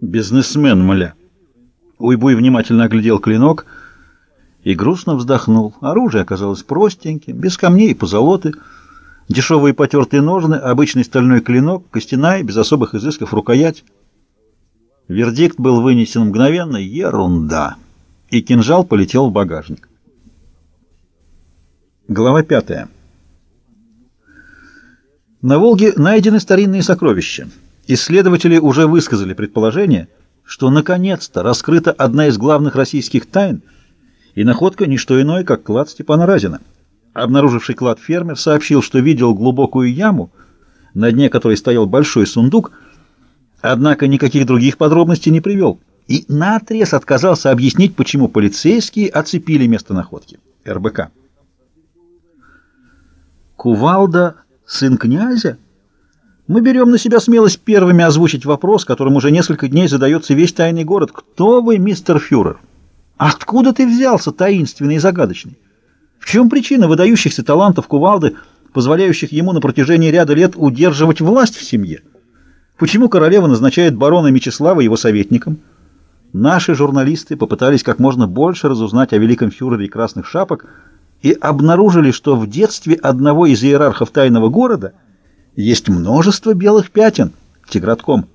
Бизнесмен, мля. Уйбуй внимательно оглядел клинок и грустно вздохнул. Оружие оказалось простеньким, без камней и позолоты. Дешевые потертые ножны, обычный стальной клинок, костяная, без особых изысков рукоять. Вердикт был вынесен мгновенно. Ерунда. И кинжал полетел в багажник. Глава пятая. На Волге найдены старинные сокровища. Исследователи уже высказали предположение, что наконец-то раскрыта одна из главных российских тайн, и находка не что иное, как клад Степана Разина. Обнаруживший клад фермер сообщил, что видел глубокую яму, на дне которой стоял большой сундук, однако никаких других подробностей не привел, и наотрез отказался объяснить, почему полицейские оцепили место находки. РБК. Кувалда, сын князя? Мы берем на себя смелость первыми озвучить вопрос, которым уже несколько дней задается весь тайный город. Кто вы, мистер фюрер? Откуда ты взялся, таинственный и загадочный? В чем причина выдающихся талантов кувалды, позволяющих ему на протяжении ряда лет удерживать власть в семье? Почему королева назначает барона Мечислава его советником? Наши журналисты попытались как можно больше разузнать о великом фюрере красных шапок и обнаружили, что в детстве одного из иерархов тайного города – есть множество белых пятен. Тигратком.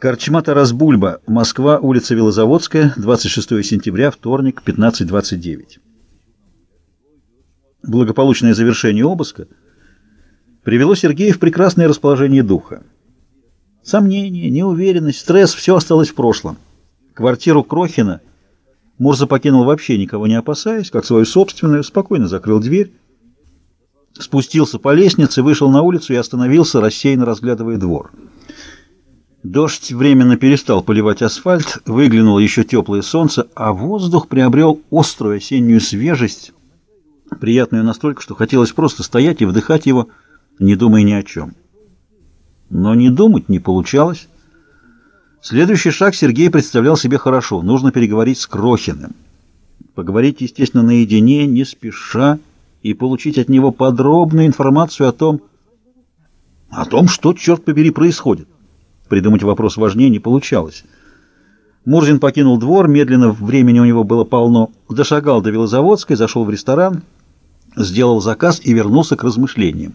Корчма Тарас Бульба, Москва, улица Велозаводская, 26 сентября, вторник, 15.29. Благополучное завершение обыска привело Сергея в прекрасное расположение духа. Сомнения, неуверенность, стресс – все осталось в прошлом. Квартиру Крохина Мурза покинул вообще никого не опасаясь, как свою собственную, спокойно закрыл дверь, спустился по лестнице, вышел на улицу и остановился, рассеянно разглядывая двор. Дождь временно перестал поливать асфальт, выглянуло еще теплое солнце, а воздух приобрел острую осеннюю свежесть, приятную настолько, что хотелось просто стоять и вдыхать его, не думая ни о чем. Но не думать не получалось. Следующий шаг Сергей представлял себе хорошо. Нужно переговорить с Крохиным. Поговорить, естественно, наедине, не спеша, и получить от него подробную информацию о том, о том, что, черт побери, происходит. Придумать вопрос важнее не получалось. Мурзин покинул двор, медленно, времени у него было полно, дошагал до Велозаводской, зашел в ресторан, сделал заказ и вернулся к размышлениям.